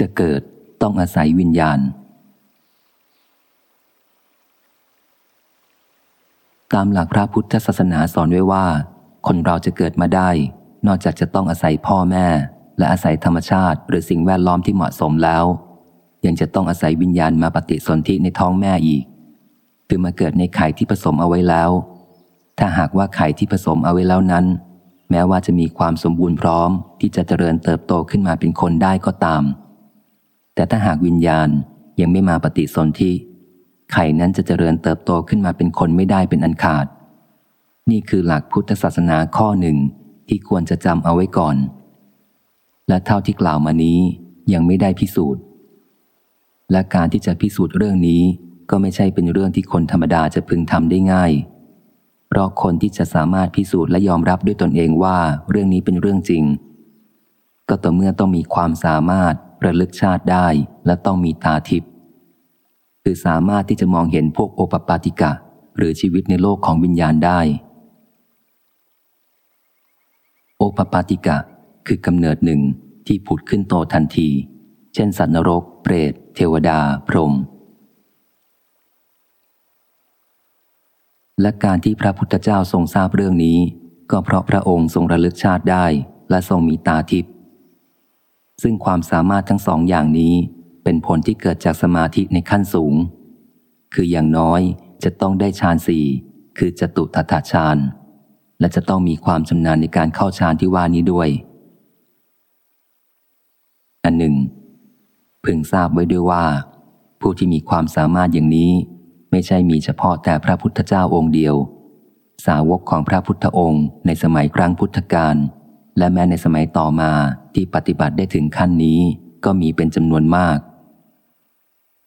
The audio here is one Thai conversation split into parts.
จะเกิดต้องอาศัยวิญญาณ ตามหลักพระพุทธศาสนาสอนไว้ว่า คนเราจะเกิดมาได้ นอกจากจะต้องอาศัยพ่อแม่ และอาศัยธรรมชาติ หรือสิ่งแวดล้อมที่เหมาะสมแล้ว ยังจะต้องอาศัยวิญญาณมาปฏิสนธิในท้องแม่อีกคือมาเกิดในไข่ที่ผสมเอาไว้แล้ว ถ้าหากว่าไข่ที่ผสมเอาไว้แล้วนั้น แม้ว่าจะมีความสมบูรณ์พร้อมที่จะเจริญเติบโตขึ้นมาเป็นคนได้ก็ตาม แต่ถ้าหากวิญญาณยังไม่มาปฏิสนธิไข่นั้นจะเจริญเติบโตขึ้นมาเป็นคนไม่ได้เป็นอันขาด นี่คือหลักพุทธศาสนาข้อหนึ่งที่ควรจะจำเอาไว้ก่อน และเท่าที่กล่าวมานี้ยังไม่ได้พิสูจน์ และการที่จะพิสูจน์เรื่องนี้ก็ไม่ใช่เป็นเรื่องที่คนธรรมดาจะพึงทำได้ง่าย เพราะคนที่จะสามารถพิสูจน์และยอมรับด้วยตนเองว่าเรื่องนี้เป็นเรื่องจริง ก็ต่อเมื่อต้องมีความสามารถ ระลึกชาติได้และต้องมีตาทิพย์คือสามารถที่จะมองเห็นพวกโอปปาติกะ หรือชีวิตในโลกของวิญญาณได้ โอปปาติกะคือกำเนิดหนึ่งที่ผุดขึ้นโตทันที เช่นสัตว์นรก เปรต เทวดา พรหมและการที่พระพุทธเจ้าทรงทราบเรื่องนี้ ก็เพราะพระองค์ทรงระลึกชาติได้ และทรงมีตาทิพย์ ซึ่งความสามารถทั้งสองอย่างนี้เป็นผลที่เกิดจากสมาธิในขั้นสูง คืออย่างน้อยจะต้องได้ฌานสี่คือจตุทัตฌานและจะต้องมีความชำนาญในการเข้าฌานที่ว่านี้ด้วย อันหนึ่ง พึงทราบไว้ด้วยว่า ผู้ที่มีความสามารถอย่างนี้ ไม่ใช่มีเฉพาะแต่พระพุทธเจ้าองค์เดียว สาวกของพระพุทธองค์ในสมัยครั้งพุทธกาล และแม้ในสมัยต่อมาที่ปฏิบัติได้ถึงขั้นนี้ก็มีเป็นจำนวนมาก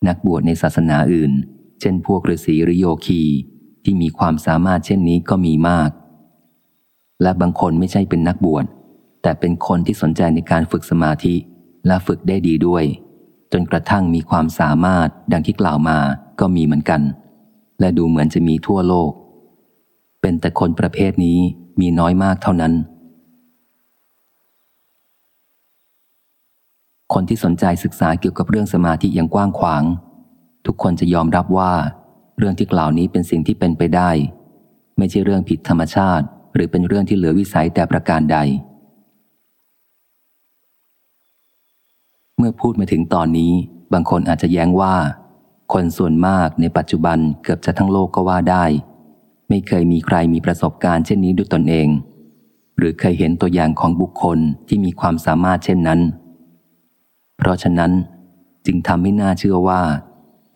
นักบวชในศาสนาอื่น เช่นพวกฤาษีหรือโยคีที่มีความสามารถเช่นนี้ก็มีมาก และบางคนไม่ใช่เป็นนักบวช แต่เป็นคนที่สนใจในการฝึกสมาธิ และฝึกได้ดีด้วย จนกระทั่งมีความสามารถดังที่กล่าวมาก็มีเหมือนกัน และดูเหมือนจะมีทั่วโลก เป็นแต่คนประเภทนี้มีน้อยมากเท่านั้น คนที่สนใจศึกษาเกี่ยวกับเรื่องสมาธิอย่างกว้างขวาง ทุกคนจะยอมรับว่า เรื่องที่กล่าวนี้เป็นสิ่งที่เป็นไปได้ ไม่ใช่เรื่องผิดธรรมชาติ หรือเป็นเรื่องที่เหลือวิสัยแต่ประการใด เมื่อพูดมาถึงตอนนี้ บางคนอาจจะแย้งว่า คนส่วนมากในปัจจุบันเกือบจะทั้งโลกก็ว่าได้ ไม่เคยมีใครมีประสบการณ์เช่นนี้ด้วยตนเอง หรือเคยเห็นตัวอย่างของบุคคลที่มีความสามารถเช่นนั้น เพราะฉะนั้นจึงทำให้น่าเชื่อว่า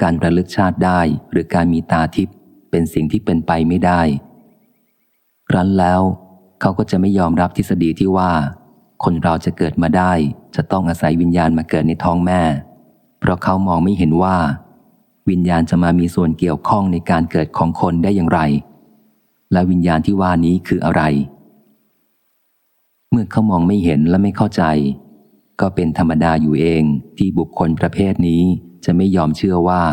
การระลึกชาติได้หรือการมีตาทิพย์เป็นสิ่งที่เป็นไปไม่ได้ ครั้นแล้วเขาก็จะไม่ยอมรับทฤษฎีที่ว่า คนเราจะเกิดมาได้ จะต้องอาศัยวิญญาณมาเกิดในท้องแม่ เพราะเขามองไม่เห็นว่า วิญญาณจะมามีส่วนเกี่ยวข้องในการเกิดของคนได้อย่างไร และวิญญาณที่ว่านี้คืออะไร เมื่อเขามองไม่เห็นและไม่เข้าใจ ก็เป็นธรรมดาอยู่เองที่บุคคลประเภทนี้จะไม่ยอมเชื่อว่า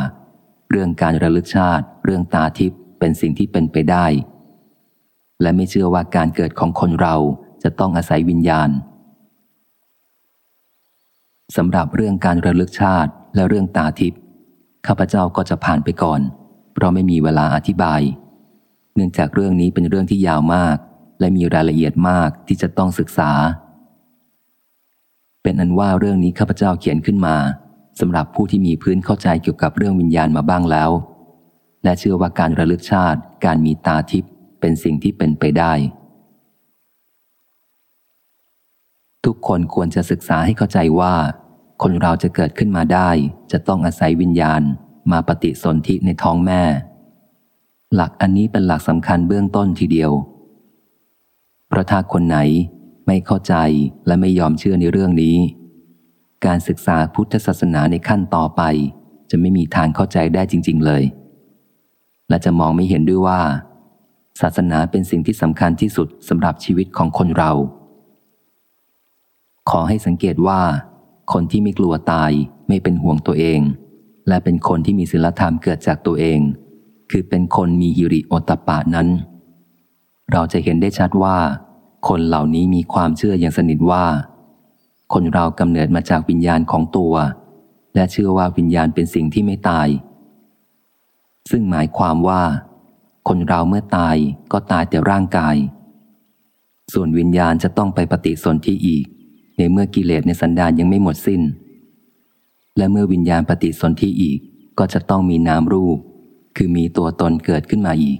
เรื่องการระลึกชาติ เรื่องตาทิพย์เป็นสิ่งที่เป็นไปได้ และไม่เชื่อว่าการเกิดของคนเราจะต้องอาศัยวิญญาณสำหรับเรื่องการระลึกชาติและเรื่องตาทิพย์ข้าพเจ้าก็จะผ่านไปก่อน เพราะไม่มีเวลาอธิบาย เนื่องจากเรื่องนี้เป็นเรื่องที่ยาวมาก และมีรายละเอียดมากที่จะต้องศึกษา เป็นอันว่าเรื่องนี้ข้าพเจ้าเขียนขึ้นมาสำหรับผู้ที่มีพื้นเข้าใจเกี่ยวกับเรื่องวิญญาณมาบ้างแล้ว และเชื่อว่าการระลึกชาติ การมีตาทิพย์เป็นสิ่งที่เป็นไปได้ ทุกคนควรจะศึกษาให้เข้าใจว่า คนเราจะเกิดขึ้นมาได้ จะต้องอาศัยวิญญาณ มาปฏิสนธิในท้องแม่ หลักอันนี้เป็นหลักสำคัญเบื้องต้นทีเดียวเพราะถ้าคนไหน ไม่เข้าใจและไม่ยอมเชื่อในเรื่องนี้ การศึกษาพุทธศาสนาในขั้นต่อไป จะไม่มีทางเข้าใจได้จริง ๆ เลย และจะมองไม่เห็นด้วยว่า ศาสนาเป็นสิ่งที่สำคัญที่สุดสำหรับชีวิตของคนเรา ขอให้สังเกตว่า คนที่ไม่กลัวตายไม่เป็นห่วงตัวเอง และเป็นคนที่มีศีลธรรมเกิดจากตัวเอง คือเป็นคนมีฮิริโอตปะนั้น เราจะเห็นได้ชัดว่า คนเหล่านี้มีความเชื่ออย่างสนิทว่า คนเรากำเนิดมาจากวิญญาณของตัว และเชื่อว่าวิญญาณเป็นสิ่งที่ไม่ตาย ซึ่งหมายความว่า คนเราเมื่อตายก็ตายแต่ร่างกาย ส่วนวิญญาณจะต้องไปปฏิสนธิอีก ในเมื่อกิเลสในสันดานยังไม่หมดสิ้น และเมื่อวิญญาณปฏิสนธิอีกก็จะต้องมีนามรูป คือมีตัวตนเกิดขึ้นมาอีก